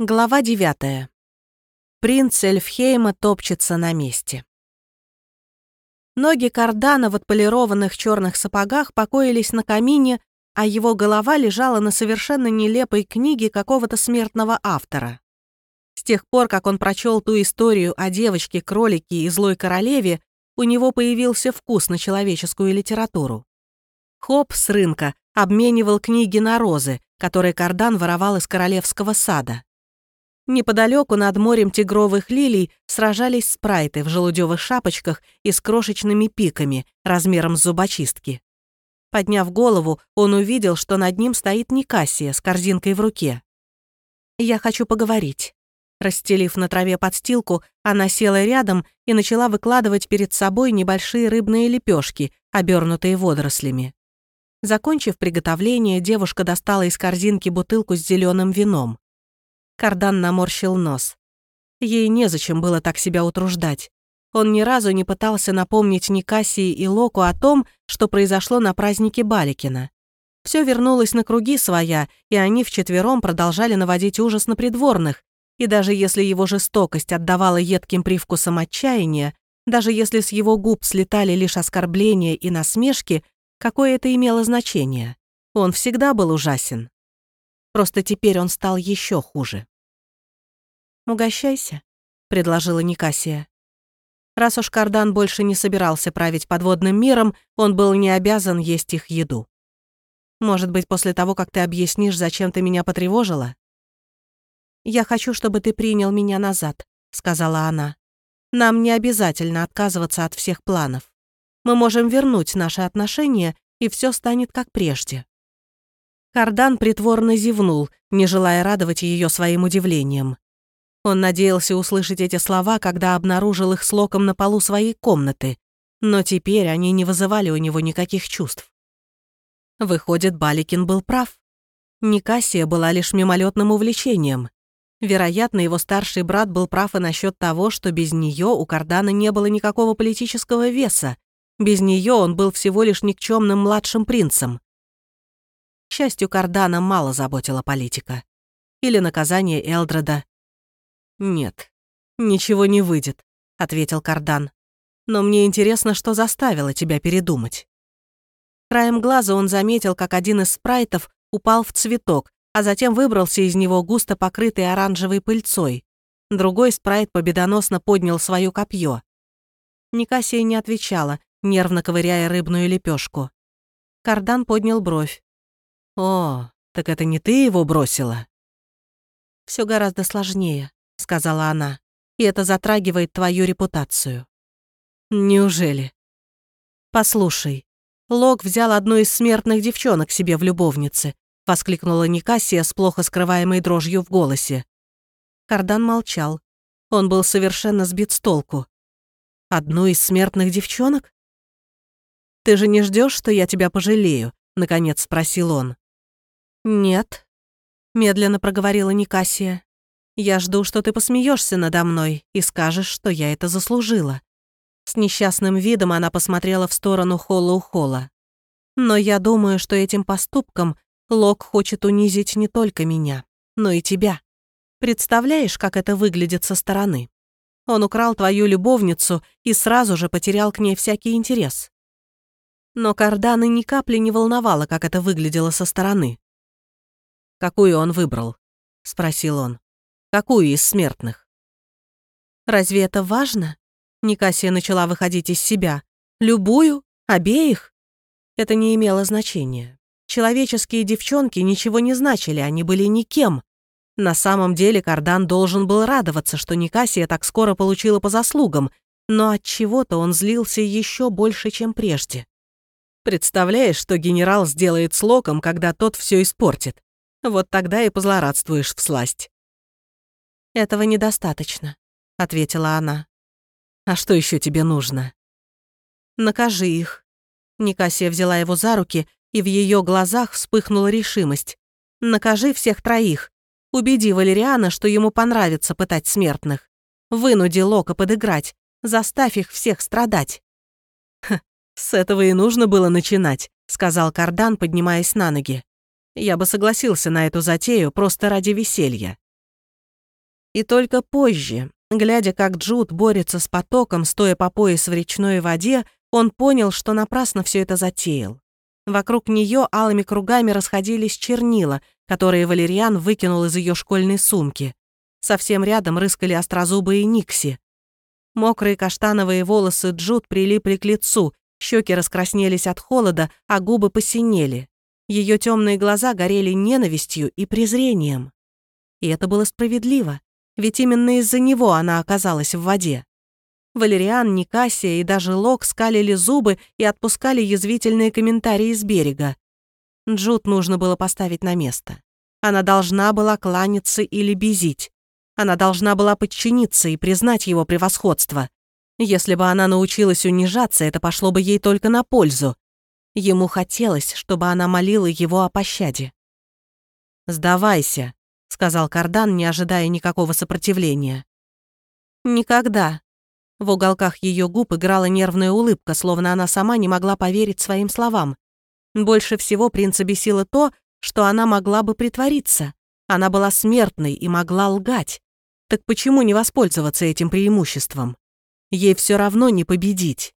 Глава 9. Принц Эльфхейма топчется на месте. Ноги Кардана в отполированных черных сапогах покоились на камине, а его голова лежала на совершенно нелепой книге какого-то смертного автора. С тех пор, как он прочел ту историю о девочке, кролике и злой королеве, у него появился вкус на человеческую литературу. Хоп с рынка обменивал книги на розы, которые Кардан воровал из королевского сада. Неподалеку над морем тигровых лилий сражались спрайты в желудевых шапочках и с крошечными пиками, размером с зубочистки. Подняв голову, он увидел, что над ним стоит Никасия с корзинкой в руке. «Я хочу поговорить». Расстелив на траве подстилку, она села рядом и начала выкладывать перед собой небольшие рыбные лепешки, обернутые водорослями. Закончив приготовление, девушка достала из корзинки бутылку с зеленым вином. Кардан наморщил нос. Ей незачем было так себя утруждать. Он ни разу не пытался напомнить Никасии и Локу о том, что произошло на празднике Баликина. Все вернулось на круги своя, и они вчетвером продолжали наводить ужас на придворных. И даже если его жестокость отдавала едким привкусом отчаяния, даже если с его губ слетали лишь оскорбления и насмешки, какое это имело значение? Он всегда был ужасен. Просто теперь он стал еще хуже. «Угощайся», — предложила Никасия. Раз уж Кардан больше не собирался править подводным миром, он был не обязан есть их еду. «Может быть, после того, как ты объяснишь, зачем ты меня потревожила?» «Я хочу, чтобы ты принял меня назад», — сказала она. «Нам не обязательно отказываться от всех планов. Мы можем вернуть наши отношения, и все станет как прежде». Кардан притворно зевнул, не желая радовать ее своим удивлением. Он надеялся услышать эти слова, когда обнаружил их с Локом на полу своей комнаты, но теперь они не вызывали у него никаких чувств. Выходит, Баликин был прав. Никасия была лишь мимолетным увлечением. Вероятно, его старший брат был прав и насчет того, что без нее у Кардана не было никакого политического веса. Без нее он был всего лишь никчемным младшим принцем. К счастью, Кардана мало заботила политика. Или наказание Элдреда. «Нет, ничего не выйдет», — ответил Кардан. «Но мне интересно, что заставило тебя передумать». Краем глаза он заметил, как один из спрайтов упал в цветок, а затем выбрался из него густо покрытый оранжевой пыльцой. Другой спрайт победоносно поднял свое копье. Никасия не отвечала, нервно ковыряя рыбную лепешку. Кардан поднял бровь. «О, так это не ты его бросила?» Все гораздо сложнее», — сказала она. «И это затрагивает твою репутацию». «Неужели?» «Послушай, Лок взял одну из смертных девчонок себе в любовнице», — воскликнула Никасия с плохо скрываемой дрожью в голосе. Кардан молчал. Он был совершенно сбит с толку. «Одну из смертных девчонок?» «Ты же не ждешь, что я тебя пожалею?» — наконец спросил он. «Нет», — медленно проговорила Никасия. «Я жду, что ты посмеешься надо мной и скажешь, что я это заслужила». С несчастным видом она посмотрела в сторону Холла у Холла. «Но я думаю, что этим поступком Лок хочет унизить не только меня, но и тебя. Представляешь, как это выглядит со стороны? Он украл твою любовницу и сразу же потерял к ней всякий интерес». Но Карданы ни капли не волновало, как это выглядело со стороны. «Какую он выбрал?» — спросил он. «Какую из смертных?» «Разве это важно?» Никасия начала выходить из себя. «Любую? Обеих?» Это не имело значения. Человеческие девчонки ничего не значили, они были никем. На самом деле Кардан должен был радоваться, что Никасия так скоро получила по заслугам, но от чего-то он злился еще больше, чем прежде. Представляешь, что генерал сделает с Локом, когда тот все испортит? Вот тогда и позлорадствуешь в сласть». «Этого недостаточно», — ответила она. «А что еще тебе нужно?» «Накажи их». Никасия взяла его за руки, и в ее глазах вспыхнула решимость. «Накажи всех троих. Убеди Валериана, что ему понравится пытать смертных. Вынуди Лока подыграть. Заставь их всех страдать». «Ха, с этого и нужно было начинать», — сказал Кардан, поднимаясь на ноги. Я бы согласился на эту затею просто ради веселья. И только позже, глядя, как Джуд борется с потоком, стоя по пояс в речной воде, он понял, что напрасно все это затеял. Вокруг нее алыми кругами расходились чернила, которые Валериан выкинул из ее школьной сумки. Совсем рядом рыскали острозубые Никси. Мокрые каштановые волосы Джуд прилипли к лицу, щеки раскраснелись от холода, а губы посинели. Ее темные глаза горели ненавистью и презрением. И это было справедливо, ведь именно из-за него она оказалась в воде. Валериан, Никасия и даже Лок скалили зубы и отпускали язвительные комментарии с берега. Джуд нужно было поставить на место. Она должна была кланяться или безить. Она должна была подчиниться и признать его превосходство. Если бы она научилась унижаться, это пошло бы ей только на пользу. Ему хотелось, чтобы она молила его о пощаде. «Сдавайся», — сказал Кардан, не ожидая никакого сопротивления. «Никогда», в уголках ее губ играла нервная улыбка, словно она сама не могла поверить своим словам. Больше всего принца бесило то, что она могла бы притвориться. Она была смертной и могла лгать. Так почему не воспользоваться этим преимуществом? Ей все равно не победить.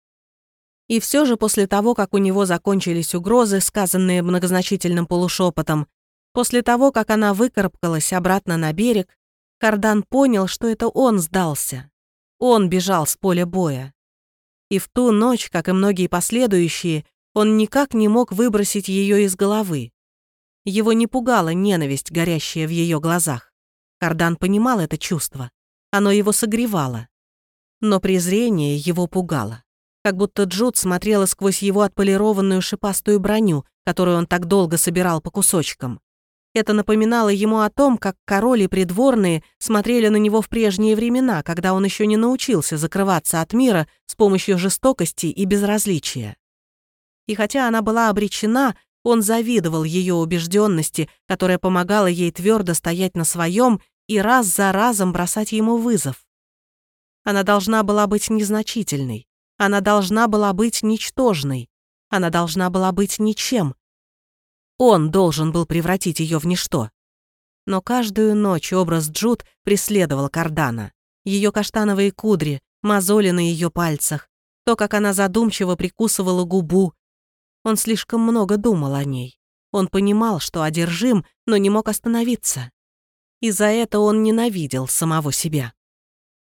И все же после того, как у него закончились угрозы, сказанные многозначительным полушепотом, после того, как она выкарабкалась обратно на берег, Кардан понял, что это он сдался, он бежал с поля боя. И в ту ночь, как и многие последующие, он никак не мог выбросить ее из головы. Его не пугала ненависть, горящая в ее глазах. Кардан понимал это чувство. Оно его согревало. Но презрение его пугало. Как будто Джуд смотрела сквозь его отполированную шипастую броню, которую он так долго собирал по кусочкам. Это напоминало ему о том, как король и придворные смотрели на него в прежние времена, когда он еще не научился закрываться от мира с помощью жестокости и безразличия. И хотя она была обречена, он завидовал ее убежденности, которая помогала ей твердо стоять на своем и раз за разом бросать ему вызов. Она должна была быть незначительной. Она должна была быть ничтожной. Она должна была быть ничем, он должен был превратить ее в ничто. Но каждую ночь образ Джуд преследовал Кардана. Ее каштановые кудри, мозоли на ее пальцах, то, как она задумчиво прикусывала губу. Он слишком много думал о ней. Он понимал, что одержим, но не мог остановиться. И за это он ненавидел самого себя.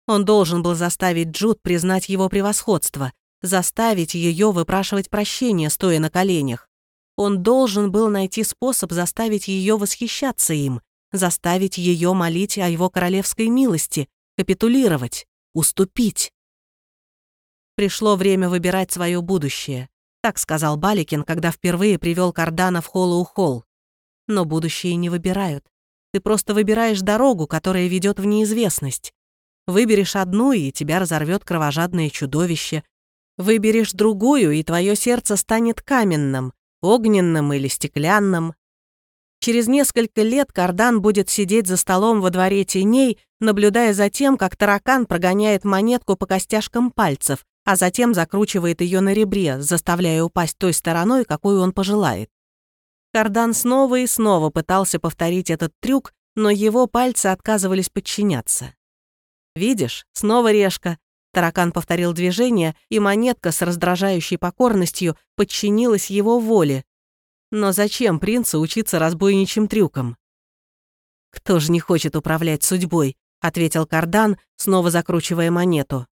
Он должен был заставить Джуд признать его превосходство, заставить ее выпрашивать прощения, стоя на коленях, он должен был найти способ заставить ее восхищаться им, заставить ее молить о его королевской милости, капитулировать, уступить. Пришло время выбирать свое будущее, так сказал Баликин, когда впервые привел Кардана в Холлоу-Холл. Но будущее не выбирают. Ты просто выбираешь дорогу, которая ведет в неизвестность. Выберешь одну, и тебя разорвет кровожадное чудовище. Выберешь другую, и твое сердце станет каменным, огненным или стеклянным. Через несколько лет Кардан будет сидеть за столом во дворе теней, наблюдая за тем, как таракан прогоняет монетку по костяшкам пальцев, а затем закручивает ее на ребре, заставляя упасть той стороной, какую он пожелает. Кардан снова и снова пытался повторить этот трюк, но его пальцы отказывались подчиняться. «Видишь, снова решка», Таракан повторил движение, и монетка с раздражающей покорностью подчинилась его воле. Но зачем принцу учиться разбойничьим трюкам? «Кто же не хочет управлять судьбой?» — ответил Кардан, снова закручивая монету.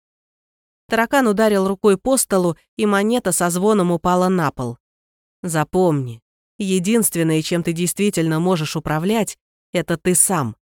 Таракан ударил рукой по столу, и монета со звоном упала на пол. «Запомни, единственное, чем ты действительно можешь управлять, это ты сам.